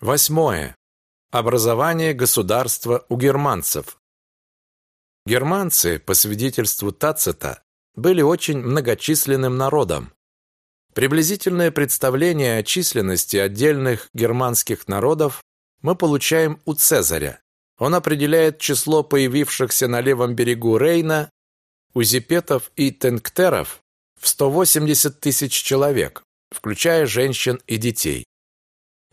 Восьмое. Образование государства у германцев. Германцы, по свидетельству Тацита, были очень многочисленным народом. Приблизительное представление о численности отдельных германских народов мы получаем у Цезаря. Он определяет число появившихся на левом берегу Рейна узипетов и тенктеров в 180 тысяч человек, включая женщин и детей.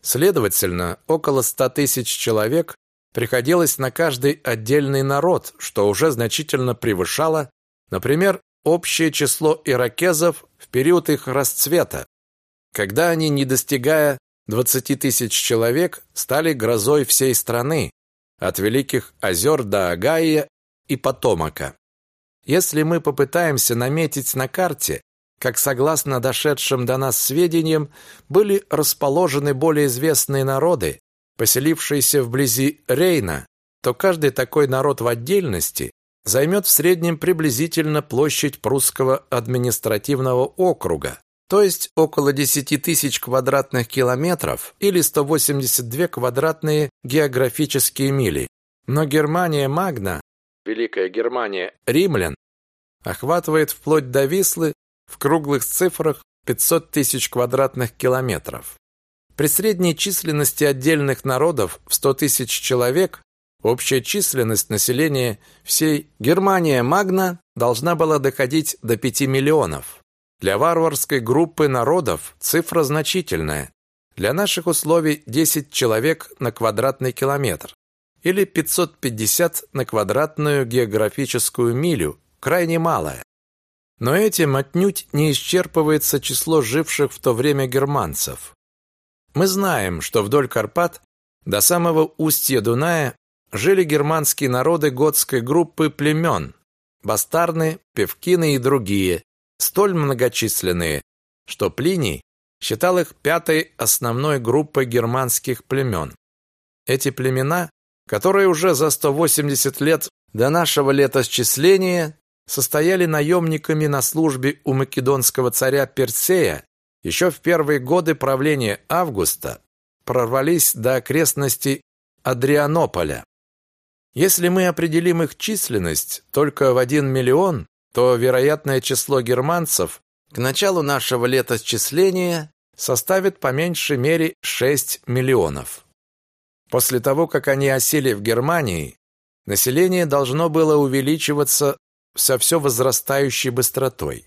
Следовательно, около 100 тысяч человек приходилось на каждый отдельный народ, что уже значительно превышало, например, общее число иракезов в период их расцвета, когда они, не достигая 20 тысяч человек, стали грозой всей страны, от Великих озер до Агая и Потомака. Если мы попытаемся наметить на карте, как согласно дошедшим до нас сведениям, были расположены более известные народы, поселившиеся вблизи Рейна, то каждый такой народ в отдельности займет в среднем приблизительно площадь прусского административного округа, то есть около 10 тысяч квадратных километров или 182 квадратные географические мили. Но Германия Магна, Великая Германия римлян, охватывает вплоть до Вислы в круглых цифрах 500 тысяч квадратных километров. При средней численности отдельных народов в 100 тысяч человек общая численность населения всей Германии Магна должна была доходить до 5 миллионов. Для варварской группы народов цифра значительная. Для наших условий 10 человек на квадратный километр или 550 на квадратную географическую милю, крайне малая. Но этим отнюдь не исчерпывается число живших в то время германцев. Мы знаем, что вдоль Карпат до самого устья Дуная жили германские народы готской группы племен – бастарны, певкины и другие, столь многочисленные, что Плиний считал их пятой основной группой германских племен. Эти племена, которые уже за 180 лет до нашего летосчисления состояли наемниками на службе у македонского царя Персея, еще в первые годы правления Августа прорвались до окрестностей Адрианополя. Если мы определим их численность только в 1 миллион, то вероятное число германцев к началу нашего летосчисления составит по меньшей мере 6 миллионов. После того, как они осели в Германии, население должно было увеличиваться со все возрастающей быстротой.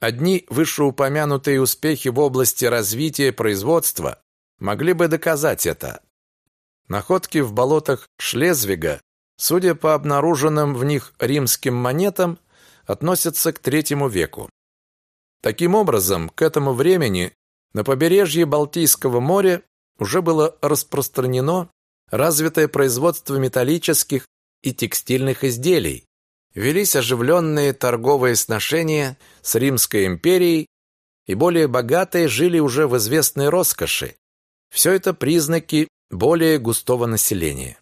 Одни вышеупомянутые успехи в области развития производства могли бы доказать это. Находки в болотах Шлезвига, судя по обнаруженным в них римским монетам, относятся к третьему веку. Таким образом, к этому времени на побережье Балтийского моря уже было распространено развитое производство металлических и текстильных изделий, велись оживленные торговые сношения с Римской империей, и более богатые жили уже в известной роскоши. Все это признаки более густого населения.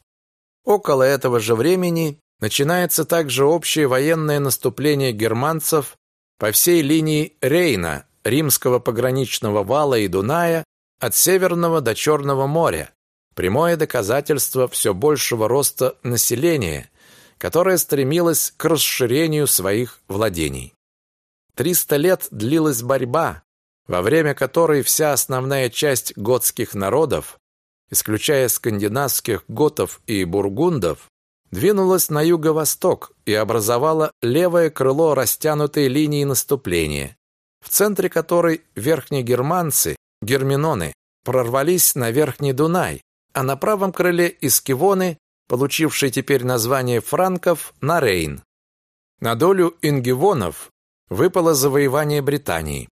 Около этого же времени начинается также общее военное наступление германцев по всей линии Рейна, римского пограничного вала и Дуная, от Северного до Черного моря, прямое доказательство все большего роста населения, которая стремилась к расширению своих владений. Триста лет длилась борьба, во время которой вся основная часть готских народов, исключая скандинавских готов и бургундов, двинулась на юго-восток и образовала левое крыло растянутой линии наступления, в центре которой верхние германцы, герминоны, прорвались на Верхний Дунай, а на правом крыле искивоны получивший теперь название франков, на Рейн. На долю ингивонов выпало завоевание Британии.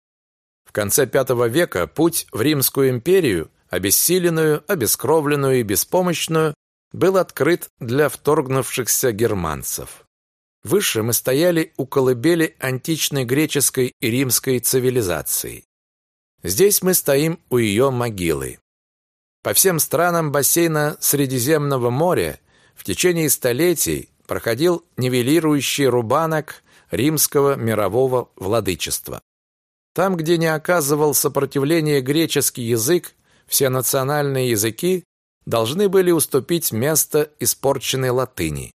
В конце V века путь в Римскую империю, обессиленную, обескровленную и беспомощную, был открыт для вторгнувшихся германцев. Выше мы стояли у колыбели античной греческой и римской цивилизации. Здесь мы стоим у ее могилы. По всем странам бассейна Средиземного моря в течение столетий проходил нивелирующий рубанок римского мирового владычества. Там, где не оказывал сопротивления греческий язык, все национальные языки должны были уступить место испорченной латыни.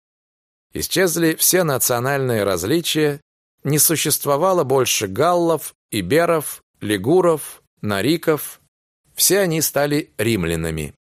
Исчезли все национальные различия, не существовало больше галлов, иберов, лигуров, нариков. Все они стали римлянами.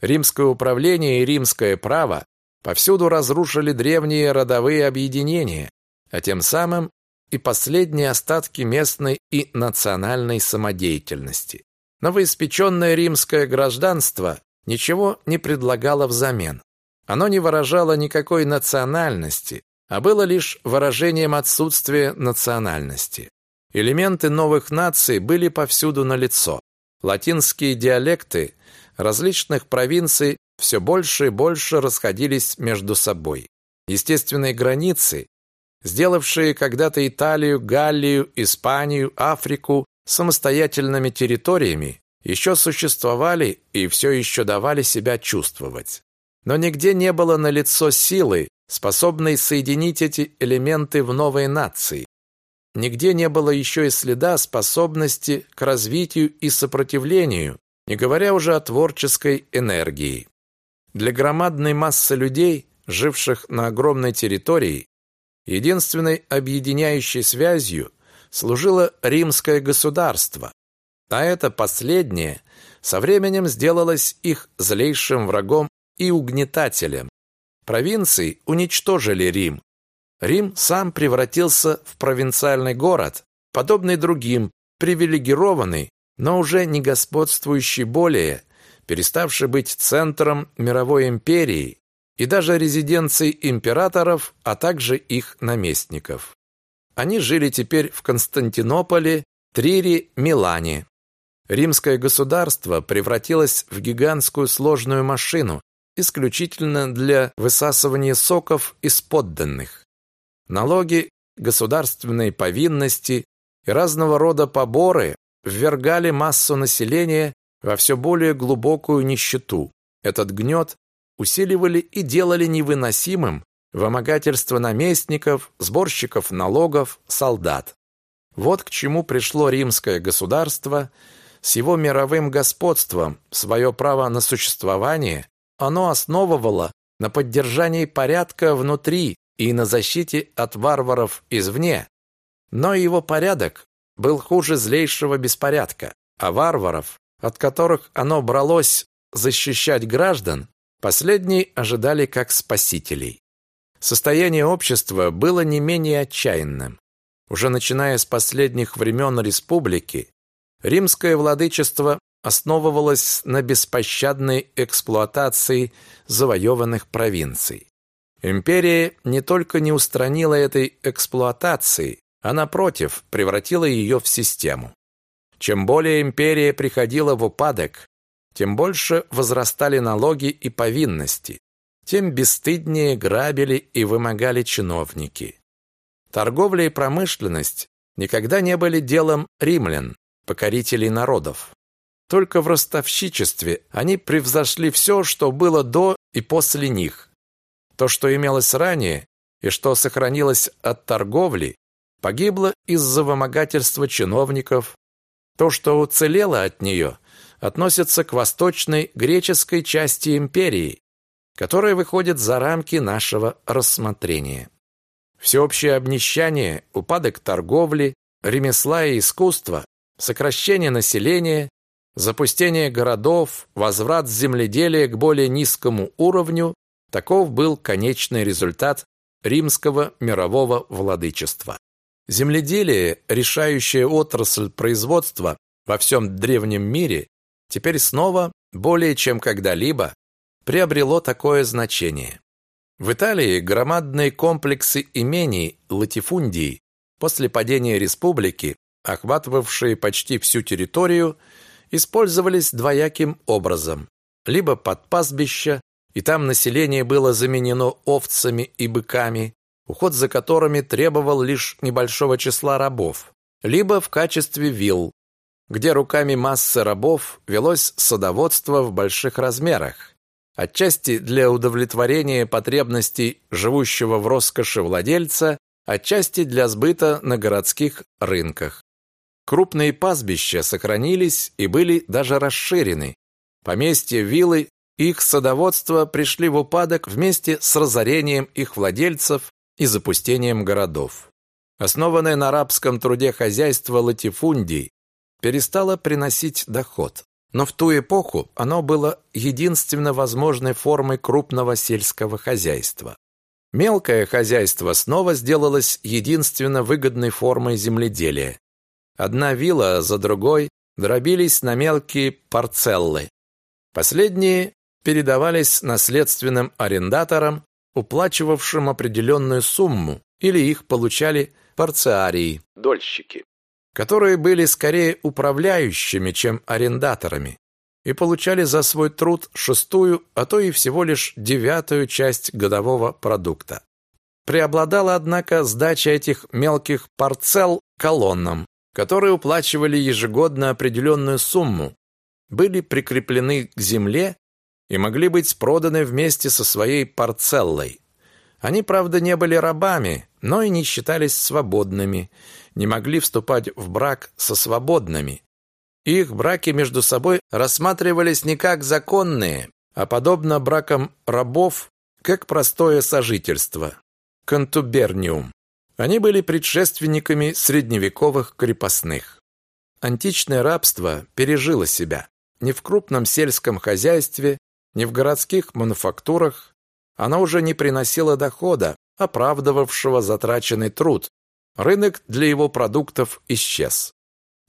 Римское управление и римское право повсюду разрушили древние родовые объединения, а тем самым и последние остатки местной и национальной самодеятельности. Новоиспеченное римское гражданство ничего не предлагало взамен. Оно не выражало никакой национальности, а было лишь выражением отсутствия национальности. Элементы новых наций были повсюду налицо. Латинские диалекты различных провинций все больше и больше расходились между собой. Естественные границы, сделавшие когда-то Италию, Галлию, Испанию, Африку самостоятельными территориями, еще существовали и все еще давали себя чувствовать. Но нигде не было налицо силы, способной соединить эти элементы в новой нации. Нигде не было еще и следа способности к развитию и сопротивлению, не говоря уже о творческой энергии. Для громадной массы людей, живших на огромной территории, единственной объединяющей связью служило римское государство, а это последнее со временем сделалось их злейшим врагом и угнетателем. Провинции уничтожили Рим. Рим сам превратился в провинциальный город, подобный другим, привилегированный, но уже не господствующий более, переставший быть центром мировой империи и даже резиденцией императоров, а также их наместников. Они жили теперь в Константинополе, Трире, Милане. Римское государство превратилось в гигантскую сложную машину, исключительно для высасывания соков из подданных. Налоги, государственные повинности и разного рода поборы ввергали массу населения во все более глубокую нищету. Этот гнет усиливали и делали невыносимым вымогательство наместников, сборщиков налогов, солдат. Вот к чему пришло римское государство с его мировым господством, свое право на существование оно основывало на поддержании порядка внутри и на защите от варваров извне. Но его порядок был хуже злейшего беспорядка, а варваров, от которых оно бралось защищать граждан, последние ожидали как спасителей. Состояние общества было не менее отчаянным. Уже начиная с последних времен республики, римское владычество основывалось на беспощадной эксплуатации завоеванных провинций. Империя не только не устранила этой эксплуатации, а напротив, превратила ее в систему. Чем более империя приходила в упадок, тем больше возрастали налоги и повинности, тем бесстыднее грабили и вымогали чиновники. Торговля и промышленность никогда не были делом римлян, покорителей народов. Только в ростовщичестве они превзошли все, что было до и после них. То, что имелось ранее и что сохранилось от торговли, погибло из-за вымогательства чиновников. То, что уцелело от нее, относится к восточной греческой части империи, которая выходит за рамки нашего рассмотрения. Всеобщее обнищание, упадок торговли, ремесла и искусства, сокращение населения, запустение городов, возврат земледелия к более низкому уровню – таков был конечный результат римского мирового владычества. Земледелие, решающая отрасль производства во всем древнем мире, теперь снова, более чем когда-либо, приобрело такое значение. В Италии громадные комплексы имений латифундий после падения республики, охватывавшие почти всю территорию, использовались двояким образом. Либо под пастбища, и там население было заменено овцами и быками, уход за которыми требовал лишь небольшого числа рабов, либо в качестве вилл, где руками массы рабов велось садоводство в больших размерах, отчасти для удовлетворения потребностей живущего в роскоши владельца, отчасти для сбыта на городских рынках. Крупные пастбища сохранились и были даже расширены. Поместья, виллы, их садоводство пришли в упадок вместе с разорением их владельцев и запустением городов. Основанное на арабском труде хозяйство латифундий перестало приносить доход. Но в ту эпоху оно было единственно возможной формой крупного сельского хозяйства. Мелкое хозяйство снова сделалось единственно выгодной формой земледелия. Одна вилла за другой дробились на мелкие парцеллы. Последние передавались наследственным арендаторам, уплачивавшим определенную сумму, или их получали парциарии, дольщики которые были скорее управляющими, чем арендаторами, и получали за свой труд шестую, а то и всего лишь девятую часть годового продукта. Преобладала, однако, сдача этих мелких парцел колоннам, которые уплачивали ежегодно определенную сумму, были прикреплены к земле и могли быть проданы вместе со своей парцеллой. Они, правда, не были рабами, но и не считались свободными, не могли вступать в брак со свободными. Их браки между собой рассматривались не как законные, а подобно бракам рабов, как простое сожительство. Контуберниум. Они были предшественниками средневековых крепостных. Античное рабство пережило себя. Ни в крупном сельском хозяйстве, ни в городских мануфактурах оно уже не приносило дохода, оправдывавшего затраченный труд, Рынок для его продуктов исчез.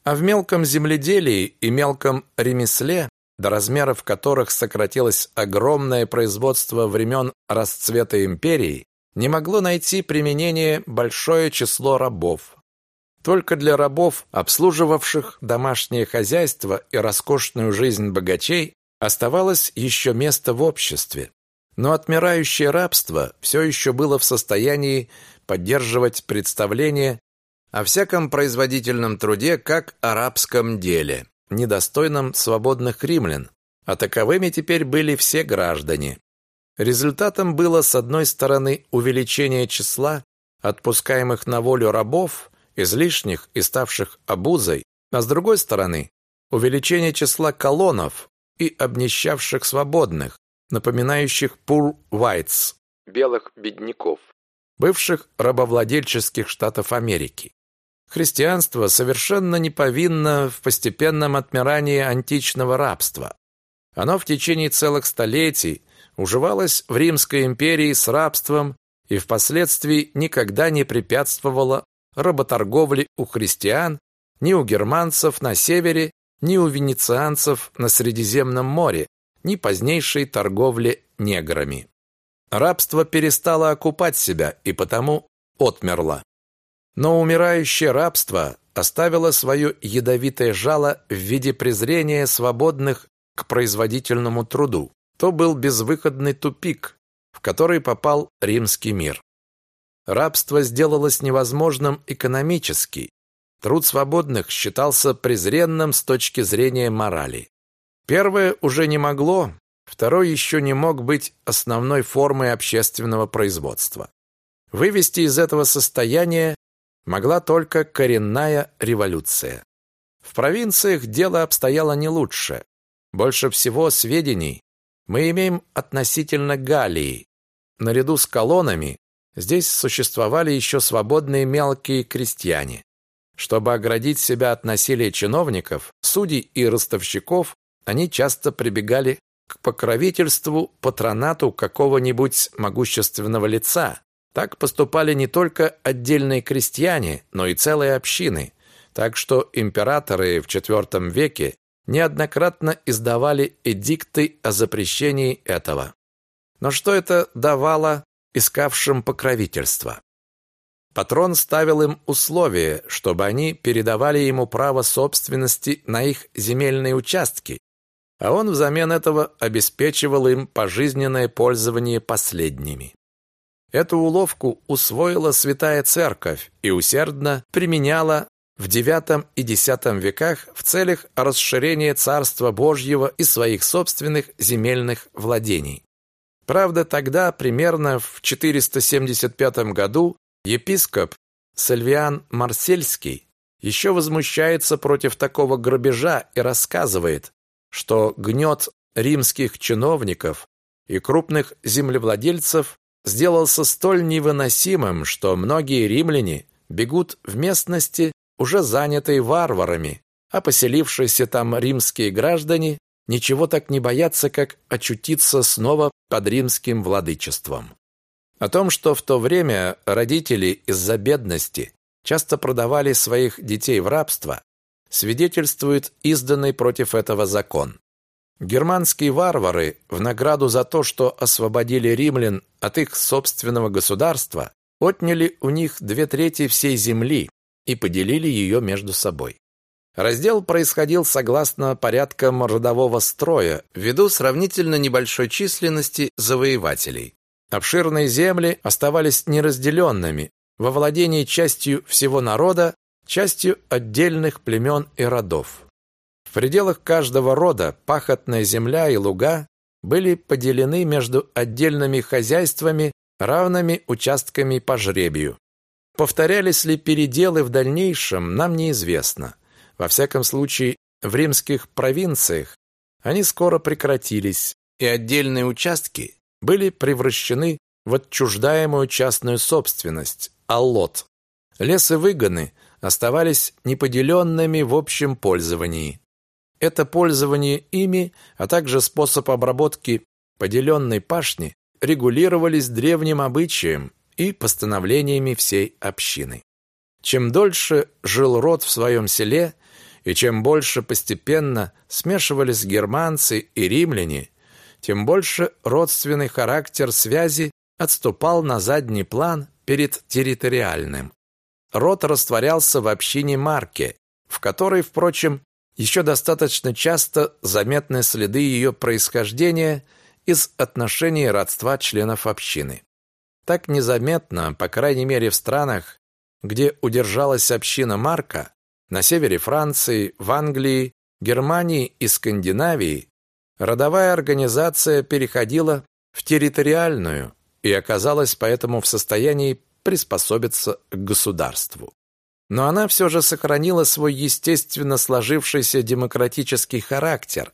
А в мелком земледелии и мелком ремесле, до размеров которых сократилось огромное производство времен расцвета империи, не могло найти применение большое число рабов. Только для рабов, обслуживавших домашнее хозяйство и роскошную жизнь богачей, оставалось еще место в обществе. Но отмирающее рабство все еще было в состоянии поддерживать представление о всяком производительном труде как арабском деле, недостойном свободных римлян, а таковыми теперь были все граждане. Результатом было, с одной стороны, увеличение числа отпускаемых на волю рабов, излишних и ставших обузой, а с другой стороны, увеличение числа колонов и обнищавших свободных, напоминающих пур whites, белых бедняков бывших рабовладельческих штатов Америки. Христианство совершенно не повинно в постепенном отмирании античного рабства. Оно в течение целых столетий уживалось в Римской империи с рабством и впоследствии никогда не препятствовало работорговле у христиан ни у германцев на севере, ни у венецианцев на Средиземном море, ни позднейшей торговле неграми. Рабство перестало окупать себя и потому отмерло. Но умирающее рабство оставило свое ядовитое жало в виде презрения свободных к производительному труду. То был безвыходный тупик, в который попал римский мир. Рабство сделалось невозможным экономически. Труд свободных считался презренным с точки зрения морали. Первое уже не могло, Второй еще не мог быть основной формой общественного производства. Вывести из этого состояния могла только коренная революция. В провинциях дело обстояло не лучше. Больше всего сведений мы имеем относительно Галлии. Наряду с колоннами здесь существовали еще свободные мелкие крестьяне. Чтобы оградить себя от насилия чиновников, судей и ростовщиков, они часто прибегали к покровительству, патронату какого-нибудь могущественного лица. Так поступали не только отдельные крестьяне, но и целые общины. Так что императоры в IV веке неоднократно издавали эдикты о запрещении этого. Но что это давало искавшим покровительства? Патрон ставил им условие, чтобы они передавали ему право собственности на их земельные участки, а он взамен этого обеспечивал им пожизненное пользование последними. Эту уловку усвоила Святая Церковь и усердно применяла в IX и X веках в целях расширения Царства Божьего и своих собственных земельных владений. Правда, тогда, примерно в 475 году, епископ Сальвиан Марсельский еще возмущается против такого грабежа и рассказывает, что гнет римских чиновников и крупных землевладельцев сделался столь невыносимым, что многие римляне бегут в местности, уже занятые варварами, а поселившиеся там римские граждане ничего так не боятся, как очутиться снова под римским владычеством. О том, что в то время родители из-за бедности часто продавали своих детей в рабство, свидетельствует изданный против этого закон. Германские варвары в награду за то, что освободили римлян от их собственного государства, отняли у них две трети всей земли и поделили ее между собой. Раздел происходил согласно порядкам родового строя ввиду сравнительно небольшой численности завоевателей. Обширные земли оставались неразделенными во владении частью всего народа, частью отдельных племен и родов. В пределах каждого рода пахотная земля и луга были поделены между отдельными хозяйствами равными участками по жребию. Повторялись ли переделы в дальнейшем, нам неизвестно. Во всяком случае, в римских провинциях они скоро прекратились, и отдельные участки были превращены в отчуждаемую частную собственность, аллот. Лес и выгоны оставались неподеленными в общем пользовании. Это пользование ими, а также способ обработки поделенной пашни регулировались древним обычаем и постановлениями всей общины. Чем дольше жил род в своем селе, и чем больше постепенно смешивались германцы и римляне, тем больше родственный характер связи отступал на задний план перед территориальным. Род растворялся в общине Марке, в которой, впрочем, еще достаточно часто заметны следы ее происхождения из отношений родства членов общины. Так незаметно, по крайней мере в странах, где удержалась община Марка, на севере Франции, в Англии, Германии и Скандинавии, родовая организация переходила в территориальную и оказалась поэтому в состоянии приспособиться к государству. Но она все же сохранила свой естественно сложившийся демократический характер,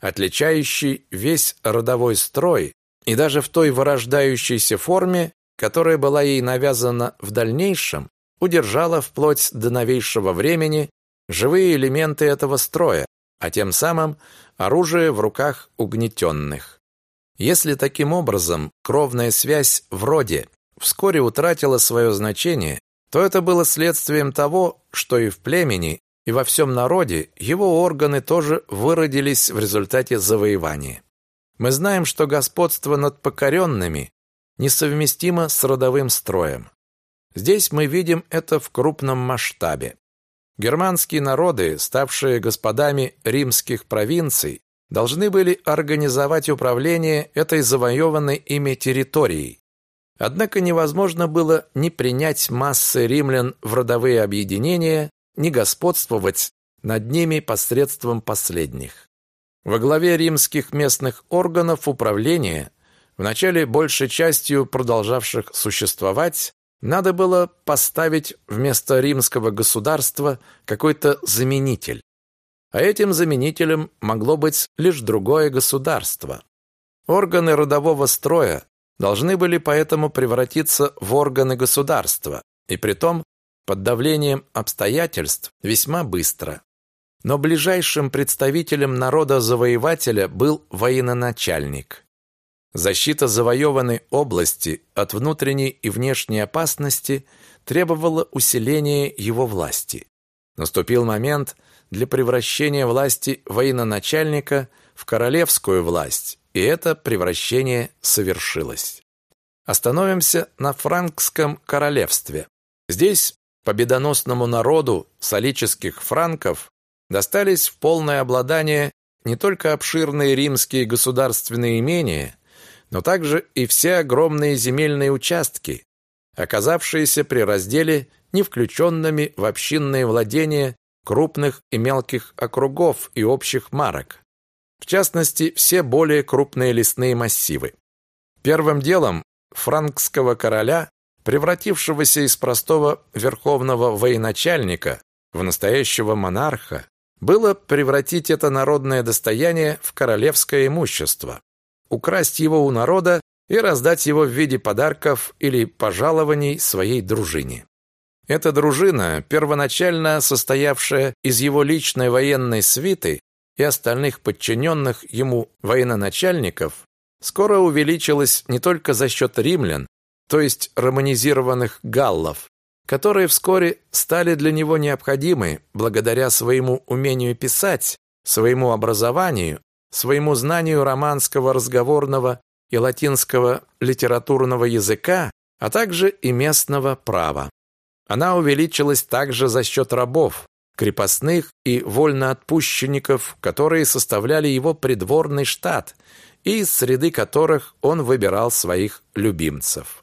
отличающий весь родовой строй и даже в той вырождающейся форме, которая была ей навязана в дальнейшем, удержала вплоть до новейшего времени живые элементы этого строя, а тем самым оружие в руках угнетенных. Если таким образом кровная связь в роде вскоре утратила свое значение, то это было следствием того, что и в племени, и во всем народе его органы тоже выродились в результате завоевания. Мы знаем, что господство над покоренными несовместимо с родовым строем. Здесь мы видим это в крупном масштабе. Германские народы, ставшие господами римских провинций, должны были организовать управление этой завоеванной ими территорией, Однако невозможно было ни принять массы римлян в родовые объединения, ни господствовать над ними посредством последних. Во главе римских местных органов управления, вначале большей частью продолжавших существовать, надо было поставить вместо римского государства какой-то заменитель. А этим заменителем могло быть лишь другое государство. Органы родового строя должны были поэтому превратиться в органы государства, и притом под давлением обстоятельств весьма быстро. Но ближайшим представителем народа-завоевателя был военачальник. Защита завоеванной области от внутренней и внешней опасности требовала усиления его власти. Наступил момент для превращения власти военачальника в королевскую власть, и это превращение совершилось. Остановимся на франкском королевстве. Здесь победоносному народу солических франков достались в полное обладание не только обширные римские государственные имения, но также и все огромные земельные участки, оказавшиеся при разделе не включенными в общинные владения крупных и мелких округов и общих марок в частности, все более крупные лесные массивы. Первым делом франкского короля, превратившегося из простого верховного военачальника в настоящего монарха было превратить это народное достояние в королевское имущество, украсть его у народа и раздать его в виде подарков или пожалований своей дружине. Эта дружина, первоначально состоявшая из его личной военной свиты и остальных подчиненных ему военачальников, скоро увеличилась не только за счет римлян, то есть романизированных галлов, которые вскоре стали для него необходимы благодаря своему умению писать, своему образованию, своему знанию романского разговорного и латинского литературного языка, а также и местного права. Она увеличилась также за счет рабов, крепостных и вольноотпущенников, которые составляли его придворный штат, и из среды которых он выбирал своих любимцев.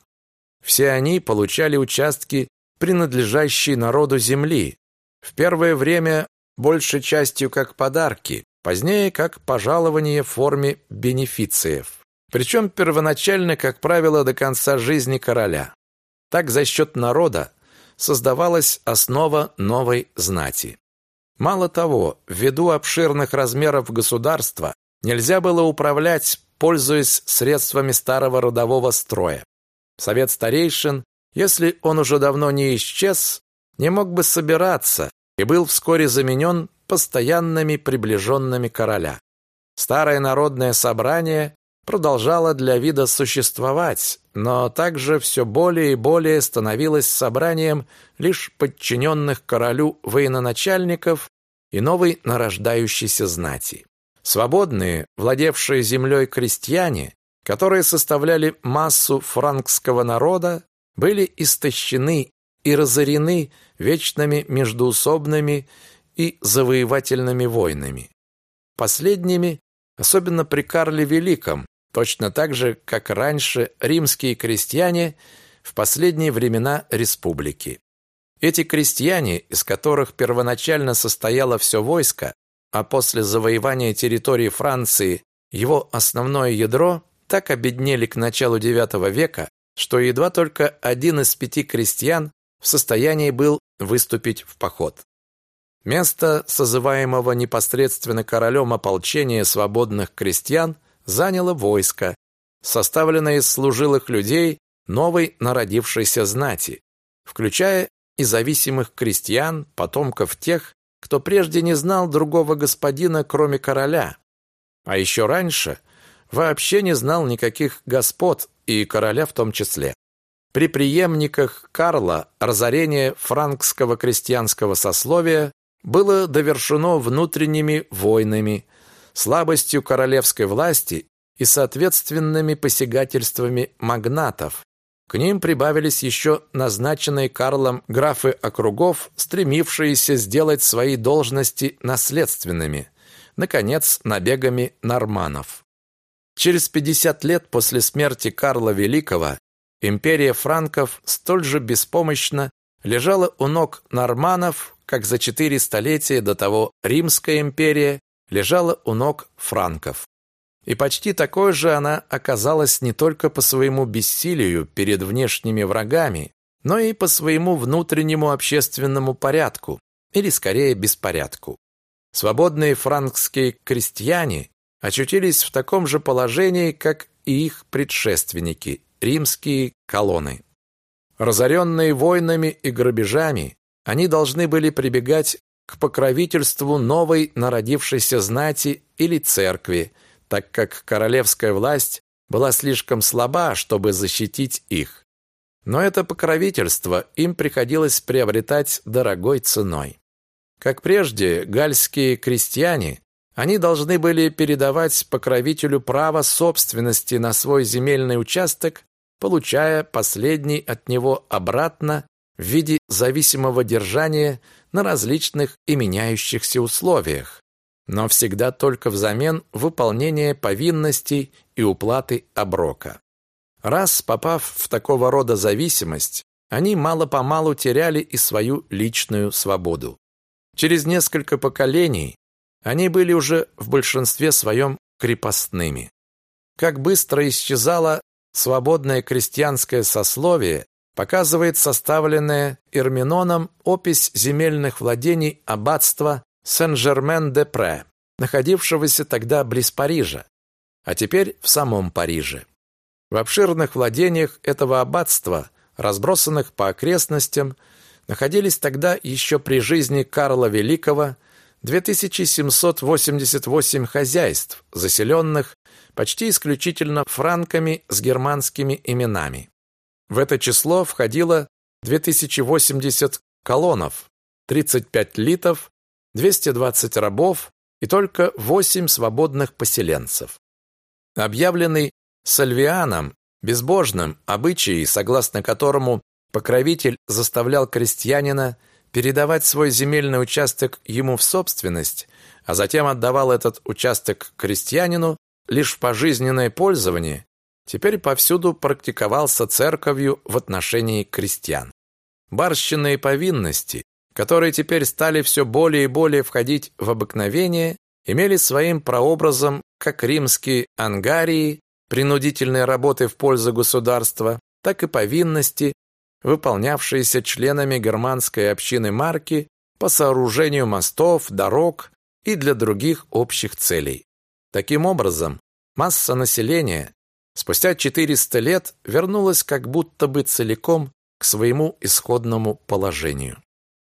Все они получали участки, принадлежащие народу земли, в первое время большей частью как подарки, позднее как пожалование в форме бенефициев. Причем первоначально, как правило, до конца жизни короля. Так за счет народа создавалась основа новой знати. Мало того, ввиду обширных размеров государства нельзя было управлять, пользуясь средствами старого родового строя. Совет старейшин, если он уже давно не исчез, не мог бы собираться и был вскоре заменен постоянными приближенными короля. Старое народное собрание продолжало для вида существовать, но также все более и более становилось собранием лишь подчиненных королю военачальников и новой нарождающейся знати. Свободные, владевшие землей крестьяне, которые составляли массу франкского народа, были истощены и разорены вечными междуусобными и завоевательными войнами. Последними, особенно при Карле Великом, точно так же, как раньше римские крестьяне в последние времена республики. Эти крестьяне, из которых первоначально состояло все войско, а после завоевания территории Франции его основное ядро, так обеднели к началу IX века, что едва только один из пяти крестьян в состоянии был выступить в поход. Место созываемого непосредственно королем ополчения свободных крестьян заняло войско, составленное из служилых людей новой народившейся знати, включая и зависимых крестьян, потомков тех, кто прежде не знал другого господина, кроме короля, а еще раньше вообще не знал никаких господ и короля в том числе. При преемниках Карла разорение франкского крестьянского сословия было довершено внутренними войнами, слабостью королевской власти и соответственными посягательствами магнатов, к ним прибавились еще назначенные Карлом графы округов, стремившиеся сделать свои должности наследственными, наконец, набегами норманов. Через 50 лет после смерти Карла Великого империя франков столь же беспомощно лежала у ног норманов, как за четыре столетия до того Римская империя лежала у ног франков. И почти такой же она оказалась не только по своему бессилию перед внешними врагами, но и по своему внутреннему общественному порядку, или скорее беспорядку. Свободные франкские крестьяне очутились в таком же положении, как и их предшественники, римские колонны. Разоренные войнами и грабежами, они должны были прибегать к покровительству новой народившейся знати или церкви, так как королевская власть была слишком слаба, чтобы защитить их. Но это покровительство им приходилось приобретать дорогой ценой. Как прежде, гальские крестьяне, они должны были передавать покровителю право собственности на свой земельный участок, получая последний от него обратно в виде зависимого держания на различных и меняющихся условиях но всегда только взамен выполнения повинностей и уплаты оброка. Раз попав в такого рода зависимость, они мало-помалу теряли и свою личную свободу. Через несколько поколений они были уже в большинстве своем крепостными. Как быстро исчезало свободное крестьянское сословие, показывает составленная Ирминоном опись земельных владений аббатства Сен-Жермен-де-Пре, находившегося тогда близ Парижа, а теперь в самом Париже. В обширных владениях этого аббатства, разбросанных по окрестностям, находились тогда еще при жизни Карла Великого 2788 хозяйств, заселенных почти исключительно франками с германскими именами. В это число входило 2080 колонов, 35 литов, 220 рабов и только 8 свободных поселенцев. Объявленный Сальвианом безбожным обычай, согласно которому покровитель заставлял крестьянина передавать свой земельный участок ему в собственность, а затем отдавал этот участок крестьянину лишь в пожизненное пользование, теперь повсюду практиковался церковью в отношении крестьян. Барщинные повинности, которые теперь стали все более и более входить в обыкновение, имели своим прообразом как римские ангарии, принудительные работы в пользу государства, так и повинности, выполнявшиеся членами германской общины марки по сооружению мостов, дорог и для других общих целей. Таким образом, масса населения спустя 400 лет вернулась как будто бы целиком к своему исходному положению.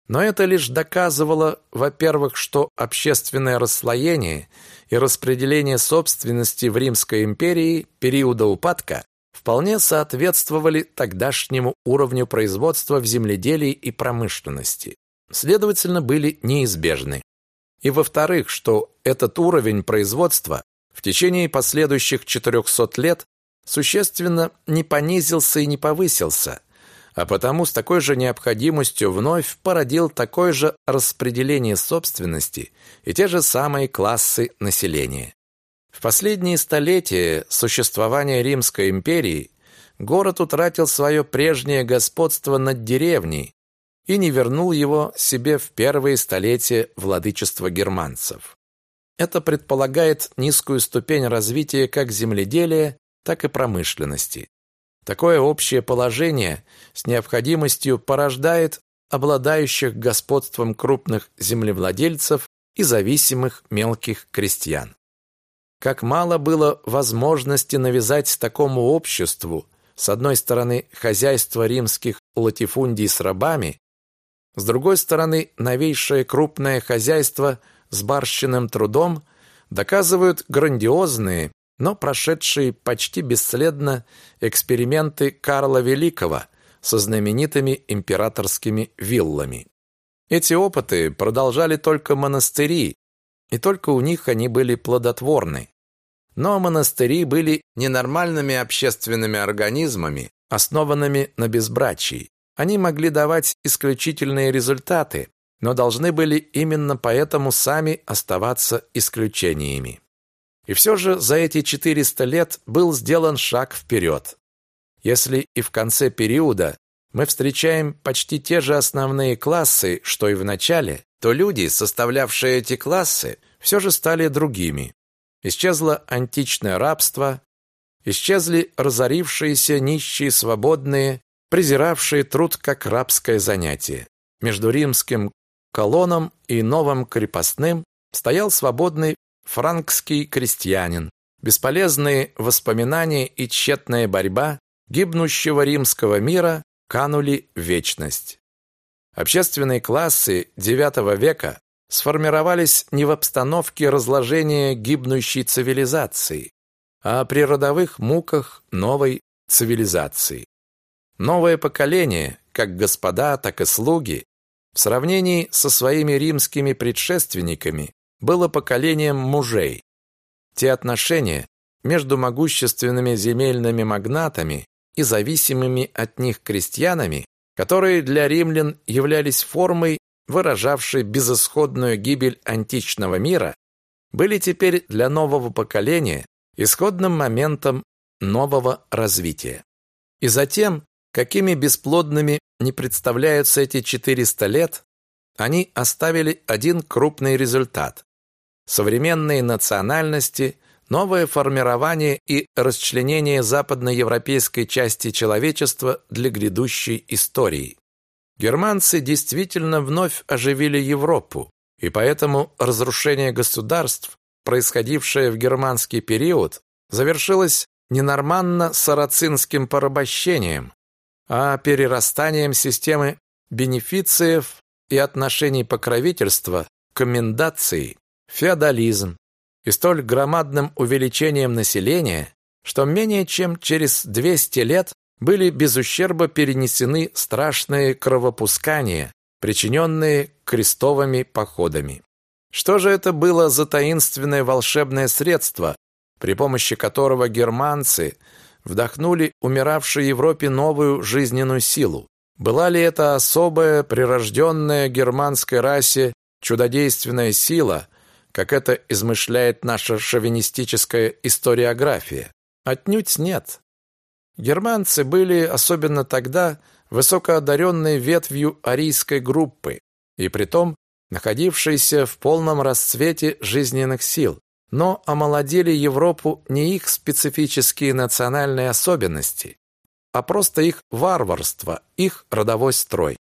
Но это лишь доказывало, во-первых, что общественное расслоение и распределение собственности в Римской империи периода упадка вполне соответствовали тогдашнему уровню производства в земледелии и промышленности, следовательно, были неизбежны. И во-вторых, что этот уровень производства в течение последующих 400 лет существенно не понизился и не повысился, а потому с такой же необходимостью вновь породил такое же распределение собственности и те же самые классы населения. В последние столетия существования Римской империи город утратил свое прежнее господство над деревней и не вернул его себе в первые столетия владычества германцев. Это предполагает низкую ступень развития как земледелия, так и промышленности. Такое общее положение с необходимостью порождает обладающих господством крупных землевладельцев и зависимых мелких крестьян. Как мало было возможности навязать такому обществу, с одной стороны, хозяйство римских латифундий с рабами, с другой стороны, новейшее крупное хозяйство с барщиным трудом, доказывают грандиозные, но прошедшие почти бесследно эксперименты Карла Великого со знаменитыми императорскими виллами. Эти опыты продолжали только монастыри, и только у них они были плодотворны. Но монастыри были ненормальными общественными организмами, основанными на безбрачии. Они могли давать исключительные результаты, но должны были именно поэтому сами оставаться исключениями. И все же за эти 400 лет был сделан шаг вперед. Если и в конце периода мы встречаем почти те же основные классы, что и в начале, то люди, составлявшие эти классы, все же стали другими. Исчезло античное рабство, исчезли разорившиеся нищие свободные, презиравшие труд как рабское занятие. Между римским колоном и новым крепостным стоял свободный франкский крестьянин. Бесполезные воспоминания и тщетная борьба гибнущего римского мира канули в вечность. Общественные классы IX века сформировались не в обстановке разложения гибнущей цивилизации, а при родовых муках новой цивилизации. Новое поколение, как господа, так и слуги, в сравнении со своими римскими предшественниками, было поколением мужей. Те отношения между могущественными земельными магнатами и зависимыми от них крестьянами, которые для римлян являлись формой, выражавшей безысходную гибель античного мира, были теперь для нового поколения исходным моментом нового развития. И затем, какими бесплодными не представляются эти 400 лет, они оставили один крупный результат. Современные национальности новое формирование и расчленение западноевропейской части человечества для грядущей истории. Германцы действительно вновь оживили Европу, и поэтому разрушение государств, происходившее в германский период, завершилось не норманно-сарацинским порабощением, а перерастанием системы бенефициев и отношений покровительства, комендации, феодализм и столь громадным увеличением населения, что менее чем через 200 лет были без ущерба перенесены страшные кровопускания, причиненные крестовыми походами. Что же это было за таинственное волшебное средство, при помощи которого германцы вдохнули умиравшей Европе новую жизненную силу? Была ли это особая, прирожденная германской расе чудодейственная сила, как это измышляет наша шовинистическая историография? Отнюдь нет. Германцы были, особенно тогда, высокоодаренной ветвью арийской группы, и притом находившейся в полном расцвете жизненных сил. Но омолодили Европу не их специфические национальные особенности, а просто их варварство, их родовой строй,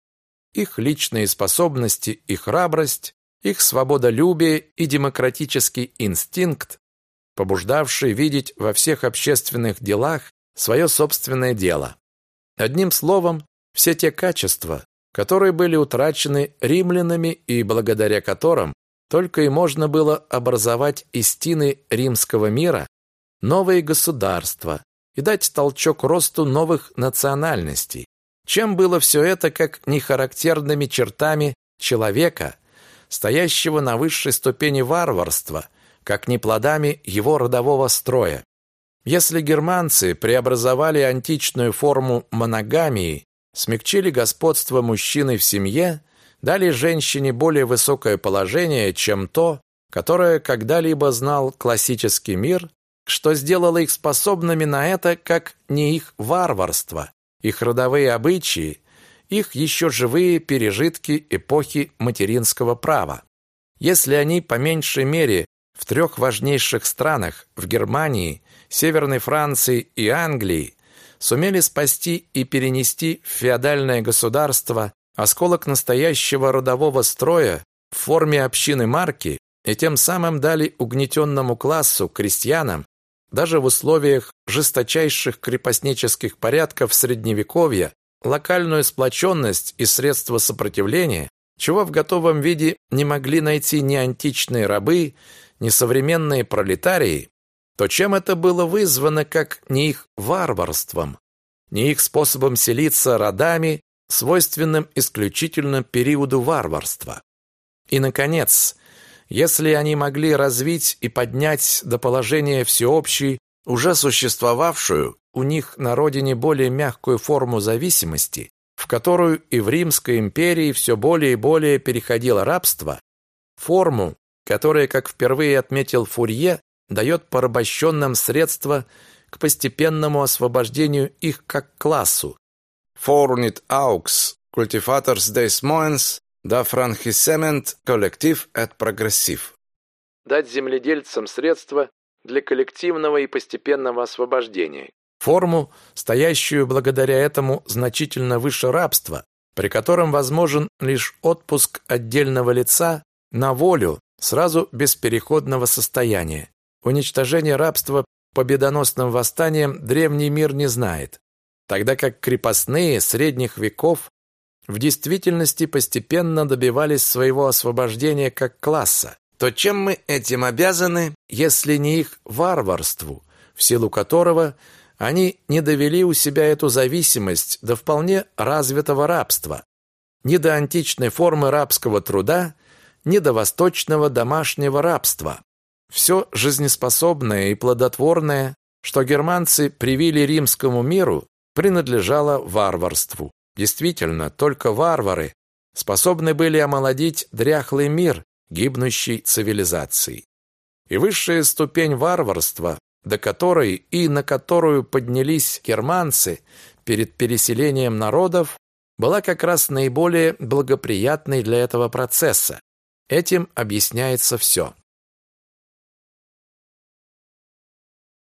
их личные способности и храбрость, их свободолюбие и демократический инстинкт, побуждавший видеть во всех общественных делах свое собственное дело. Одним словом, все те качества, которые были утрачены римлянами и благодаря которым только и можно было образовать истины римского мира, новые государства и дать толчок росту новых национальностей. Чем было все это, как нехарактерными чертами человека, стоящего на высшей ступени варварства, как не плодами его родового строя. Если германцы преобразовали античную форму моногамии, смягчили господство мужчины в семье, дали женщине более высокое положение, чем то, которое когда-либо знал классический мир, что сделало их способными на это, как не их варварство, их родовые обычаи, их еще живые пережитки эпохи материнского права. Если они по меньшей мере в трех важнейших странах, в Германии, Северной Франции и Англии, сумели спасти и перенести в феодальное государство осколок настоящего родового строя в форме общины марки и тем самым дали угнетенному классу, крестьянам, даже в условиях жесточайших крепостнических порядков Средневековья, локальную сплоченность и средства сопротивления, чего в готовом виде не могли найти ни античные рабы, ни современные пролетарии, то чем это было вызвано, как не их варварством, не их способом селиться родами, свойственным исключительно периоду варварства? И, наконец, если они могли развить и поднять до положения всеобщей, уже существовавшую у них на родине более мягкую форму зависимости, в которую и в Римской империи все более и более переходило рабство, форму, которая, как впервые отметил Фурье, дает порабощенным средства к постепенному освобождению их как классу. Fornit aux cultivators des moins da franchissement collectif et progressif. Дать земледельцам средства для коллективного и постепенного освобождения. Форму, стоящую благодаря этому значительно выше рабства, при котором возможен лишь отпуск отдельного лица на волю сразу без переходного состояния. Уничтожение рабства победоносным восстанием древний мир не знает, тогда как крепостные средних веков в действительности постепенно добивались своего освобождения как класса, то чем мы этим обязаны, если не их варварству, в силу которого они не довели у себя эту зависимость до вполне развитого рабства, ни до античной формы рабского труда, ни до восточного домашнего рабства. Все жизнеспособное и плодотворное, что германцы привили римскому миру, принадлежало варварству. Действительно, только варвары способны были омолодить дряхлый мир гибнущей цивилизации. И высшая ступень варварства, до которой и на которую поднялись германцы перед переселением народов, была как раз наиболее благоприятной для этого процесса. Этим объясняется все.